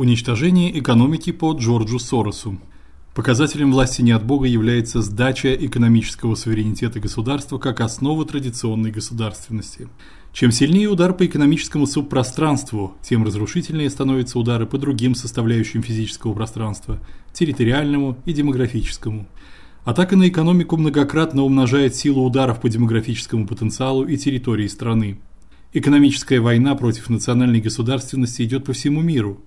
Уничтожение экономики по Джорджу Соросу. Показателем власти не от Бога является сдача экономического суверенитета государства как основа традиционной государственности. Чем сильнее удар по экономическому субпространству, тем разрушительнее становятся удары по другим составляющим физического пространства территориальному и демографическому. Атака на экономику многократно умножает силу ударов по демографическому потенциалу и территории страны. Экономическая война против национальной государственности идет по всему миру.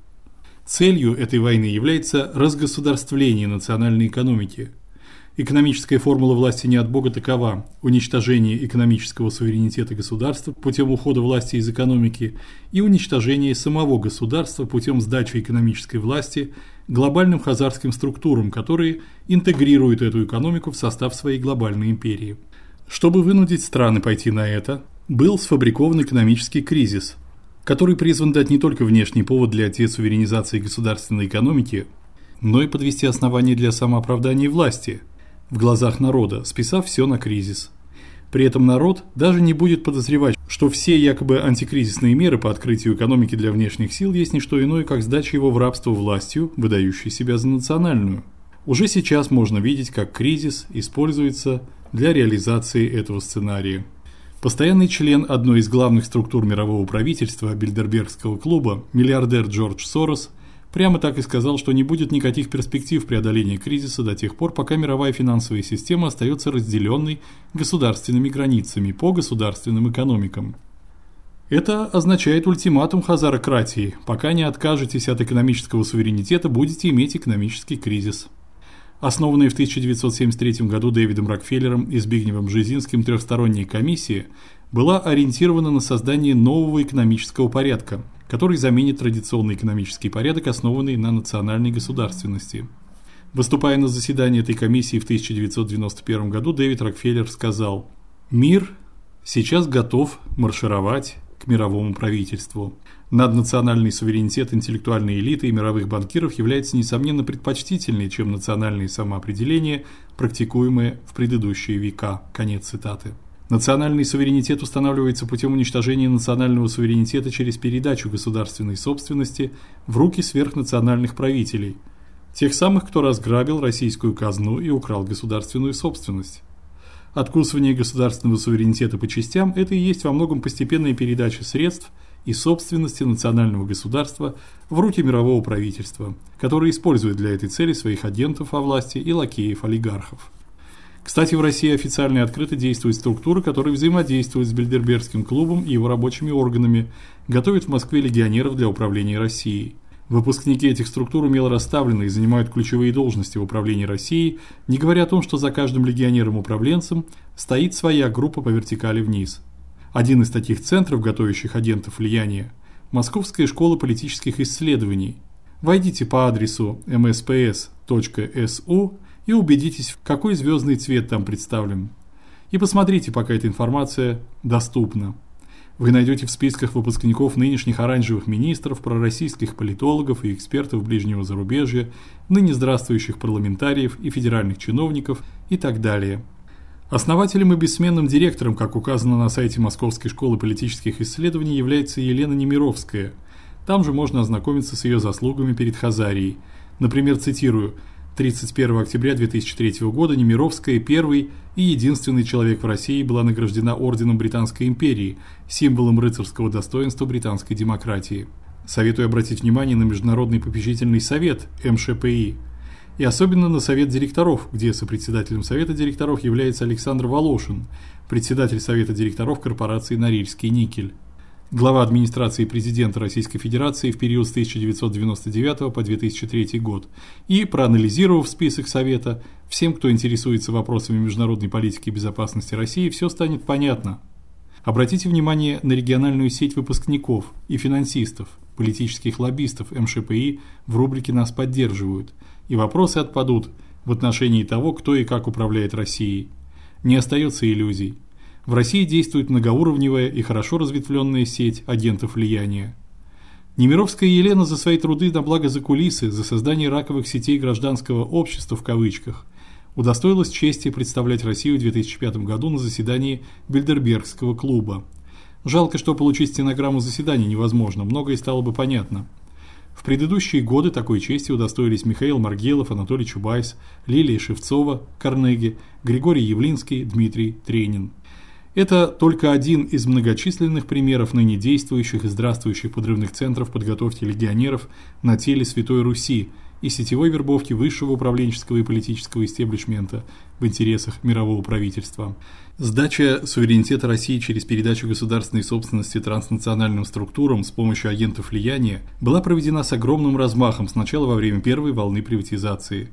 Целью этой войны является разгосударствление национальной экономики. Экономическая формула власти не от Бога такова: уничтожение экономического суверенитета государства путем ухода власти из экономики и уничтожение самого государства путем сдачи экономической власти глобальным хазарским структурам, которые интегрируют эту экономику в состав своей глобальной империи. Чтобы вынудить страны пойти на это, был сфабрикован экономический кризис, который призван дать не только внешний повод для десуверенизации государственной экономики, но и подвести основания для самооправдания власти в глазах народа, списав все на кризис. При этом народ даже не будет подозревать, что все якобы антикризисные меры по открытию экономики для внешних сил есть не что иное, как сдача его в рабство властью, выдающей себя за национальную. Уже сейчас можно видеть, как кризис используется для реализации этого сценария. Постоянный член одной из главных структур мирового правительства Бильдербергского клуба, миллиардер Джордж Сорос, прямо так и сказал, что не будет никаких перспектив преодоления кризиса до тех пор, пока мировая финансовая система остается разделенной государственными границами по государственным экономикам. Это означает ультиматум хазарократии: пока не откажетесь от экономического суверенитета, будете иметь экономический кризис. Основанная в 1973 году Дэвидом Рокфеллером и Збигневым Бжезинским трехсторонняя комиссия была ориентирована на создание нового экономического порядка, который заменит традиционный экономический порядок, основанный на национальной государственности. Выступая на заседании этой комиссии в 1991 году, Дэвид Рокфеллер сказал: "Мир сейчас готов маршировать к мировому правительству. Наднациональный суверенитет интеллектуальной элиты и мировых банкиров является несомненно предпочтительнее, чем национальные самоопределения, практикуемые в предыдущие века. Конец цитаты. Национальный суверенитет устанавливается путем уничтожения национального суверенитета через передачу государственной собственности в руки сверхнациональных правителей, тех самых, кто разграбил российскую казну и украл государственную собственность. Откусывание государственного суверенитета по частям это и есть во многом постепенная передача средств и собственности национального государства в руки мирового правительства, которое использует для этой цели своих агентов во власти и лакеев-олигархов. Кстати, в России официально и открыто действуют структуры, которые взаимодействуют с Бильдербергским клубом и его рабочими органами, готовят в Москве легионеров для управления Россией. Выпускники этих структур умело расставлены и занимают ключевые должности в управлении Россией, не говоря о том, что за каждым легионером-управленцем стоит своя группа по вертикали вниз. Один из таких центров, готовящих агентов влияния, Московская школа политических исследований. Войдите по адресу msps.su и убедитесь, какой звездный цвет там представлен. И посмотрите, пока эта информация доступна. Вы найдете в списках выпускников нынешних оранжевых министров, пророссийских политологов и экспертов ближнего зарубежья, ныне здравствующих парламентариев и федеральных чиновников и так далее. Основателем и бессменным директором, как указано на сайте Московской школы политических исследований, является Елена Немировская. Там же можно ознакомиться с ее заслугами перед Хазарией. Например, цитирую: 31 октября 2003 года Немировская первый и единственный человек в России была награждена орденом Британской империи, символом рыцарского достоинства британской демократии. Советую обратить внимание на Международный попечительный совет МШПИ и особенно на совет директоров, где сопредседателем совета директоров является Александр Волошин, председатель совета директоров корпорации Норильский никель глава администрации президента Российской Федерации в период с 1999 по 2003 год, и проанализировав список совета, всем, кто интересуется вопросами международной политики и безопасности России, все станет понятно. Обратите внимание на региональную сеть выпускников и финансистов, политических лоббистов МШПИ в рубрике Нас поддерживают, и вопросы отпадут в отношении того, кто и как управляет Россией. Не остается иллюзий. В России действует многоуровневая и хорошо разветвленная сеть агентов влияния. Немировская Елена за свои труды на благо закулисы, за создание раковых сетей гражданского общества в кавычках, удостоилась чести представлять Россию в 2005 году на заседании Бильдербергского клуба. Жалко, что получить стенограмму заседания невозможно, многое стало бы понятно. В предыдущие годы такой чести удостоились Михаил Маргелов, Анатолий Чубайс, Лилия Шевцова, Карнеги, Григорий Явлинский, Дмитрий Тренин. Это только один из многочисленных примеров ныне действующих и здравствующих подрывных центров подготовки легионеров на теле Святой Руси и сетевой вербовки высшего управленческого и политического истеблишмента в интересах мирового правительства. Сдача суверенитета России через передачу государственной собственности транснациональным структурам с помощью агентов влияния была проведена с огромным размахом сначала во время первой волны приватизации.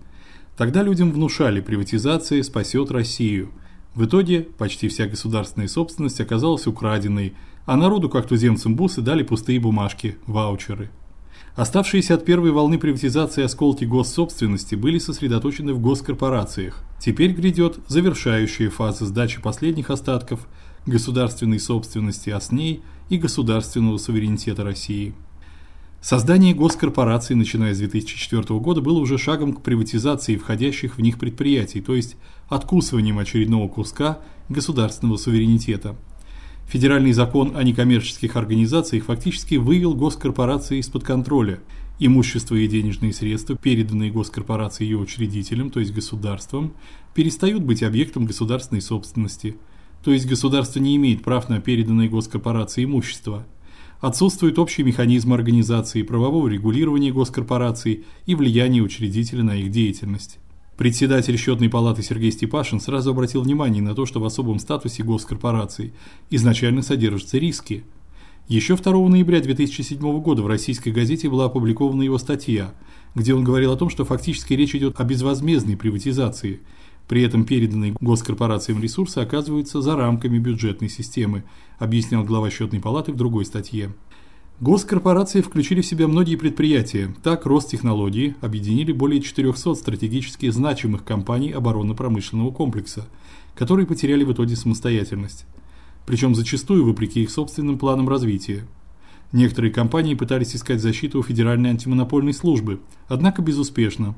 Тогда людям внушали, приватизация спасет Россию – в итоге почти вся государственная собственность оказалась украденной, а народу, как туземцам бусы, дали пустые бумажки, ваучеры. Оставшиеся от первой волны приватизации осколки госсобственности были сосредоточены в госкорпорациях. Теперь грядет завершающая фаза сдачи последних остатков государственной собственности, а с ней и государственного суверенитета России. Создание госкорпораций, начиная с 2004 года, было уже шагом к приватизации входящих в них предприятий, то есть откусыванием очередного куска государственного суверенитета. Федеральный закон о некоммерческих организациях фактически вывел госкорпорации из-под контроля. Имущество и денежные средства, переданные госкорпорации ее учредителям, то есть государством, перестают быть объектом государственной собственности. То есть государство не имеет прав на переданное госкорпорации имущество – Отсутствует общий механизм организации, правового регулирования госкорпораций и влияния учредителя на их деятельность. Председатель счетной палаты Сергей Степашин сразу обратил внимание на то, что в особом статусе госкорпораций изначально содержатся риски. Еще 2 ноября 2007 года в российской газете была опубликована его статья, где он говорил о том, что фактически речь идет о безвозмездной приватизации – при этом переданные госкорпорациям ресурсы оказываются за рамками бюджетной системы, объяснял глава счетной палаты в другой статье. Госкорпорации включили в себя многие предприятия. Так, Ростехнологии объединили более 400 стратегически значимых компаний оборонно-промышленного комплекса, которые потеряли в итоге самостоятельность. Причем зачастую вопреки их собственным планам развития. Некоторые компании пытались искать защиту у Федеральной антимонопольной службы, однако безуспешно.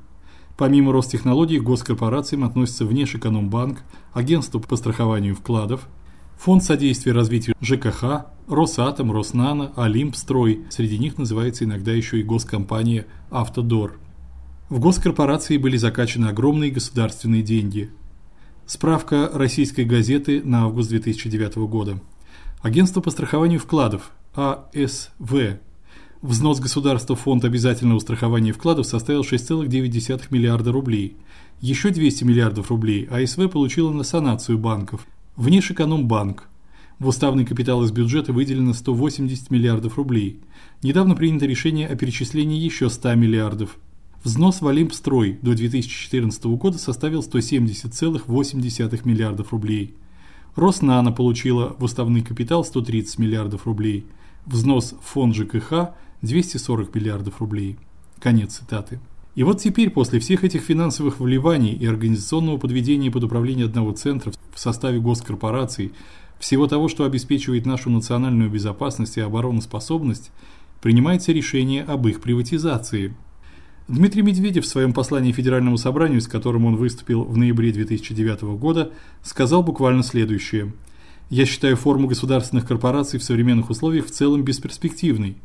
Помимо Ростехнологий к госкорпорациям относятся Внешэкономбанк, Агентство по страхованию вкладов, Фонд содействия развитию ЖКХ, Росатом, Роснано, Олимпстрой. Среди них называется иногда еще и госкомпания Автодор. В госкорпорации были закачаны огромные государственные деньги. Справка российской газеты на август 2009 года. Агентство по страхованию вкладов АСВ Взнос государства в фонд обязательного страхования вкладов составил 6,9 миллиарда рублей. Еще 200 миллиардов рублей АСВ получила на санацию банков. Внешэкономбанк. В уставный капитал из бюджета выделено 180 миллиардов рублей. Недавно принято решение о перечислении еще 100 миллиардов. Взнос в Олимпстрой до 2014 года составил 170,8 миллиардов рублей. Роснано получила в уставный капитал 130 миллиардов рублей. Взнос в фонд ЖКХ 240 миллиардов рублей. Конец цитаты. И вот теперь, после всех этих финансовых вливаний и организационного подведения под управление одного центра в составе госкорпораций, всего того, что обеспечивает нашу национальную безопасность и обороноспособность, принимается решение об их приватизации. Дмитрий Медведев в своем послании Федеральному собранию, с которым он выступил в ноябре 2009 года, сказал буквально следующее: "Я считаю форму государственных корпораций в современных условиях в целом бесперспективной.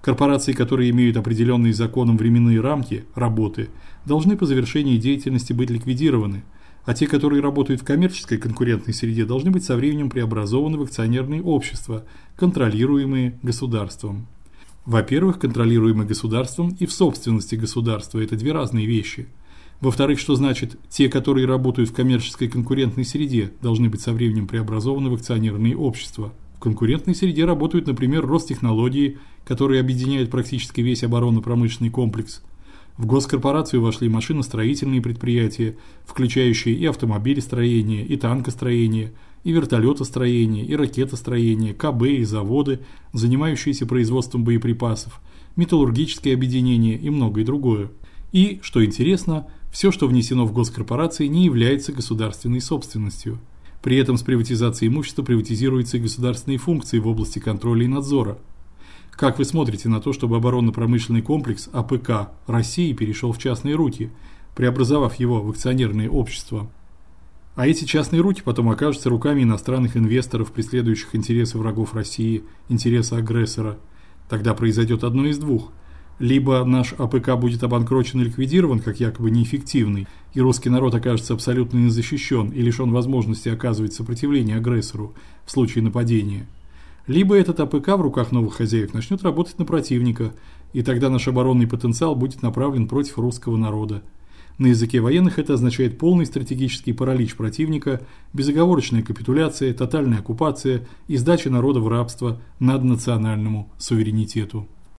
Корпорации, которые имеют определенные законом временные рамки работы, должны по завершении деятельности быть ликвидированы, а те, которые работают в коммерческой конкурентной среде, должны быть со временем преобразованы в акционерные общества, контролируемые государством. Во-первых, контролируемые государством и в собственности государства это две разные вещи. Во-вторых, что значит те, которые работают в коммерческой конкурентной среде, должны быть со временем преобразованы в акционерные общества. В конкурентной среде работают, например, Ростехнологии, которые объединяют практически весь оборонно-промышленный комплекс. В госкорпорацию вошли машиностроительные предприятия, включающие и автомобилестроение, и танкостроение, и вертолетостроение, и ракетостроение, КБ и заводы, занимающиеся производством боеприпасов, металлургические объединения и многое другое. И, что интересно, все, что внесено в госкорпорации, не является государственной собственностью – при этом с приватизацией имущества приватизируются и государственные функции в области контроля и надзора. Как вы смотрите на то, чтобы оборонно-промышленный комплекс ОПК России перешел в частные руки, преобразовав его в акционерные общества? А эти частные руки потом окажутся руками иностранных инвесторов, преследующих интересы врагов России, интересы агрессора. Тогда произойдет одно из двух. Либо наш ОПК будет обанкрочен и ликвидирован как якобы неэффективный, и русский народ окажется абсолютно незащищен и лишен возможности оказывать сопротивление агрессору в случае нападения. Либо этот ОПК в руках новых хозяев начнет работать на противника, и тогда наш оборонный потенциал будет направлен против русского народа. На языке военных это означает полный стратегический паралич противника, безоговорочная капитуляция, тотальная оккупация и сдача народа в рабство над национальному суверенитету.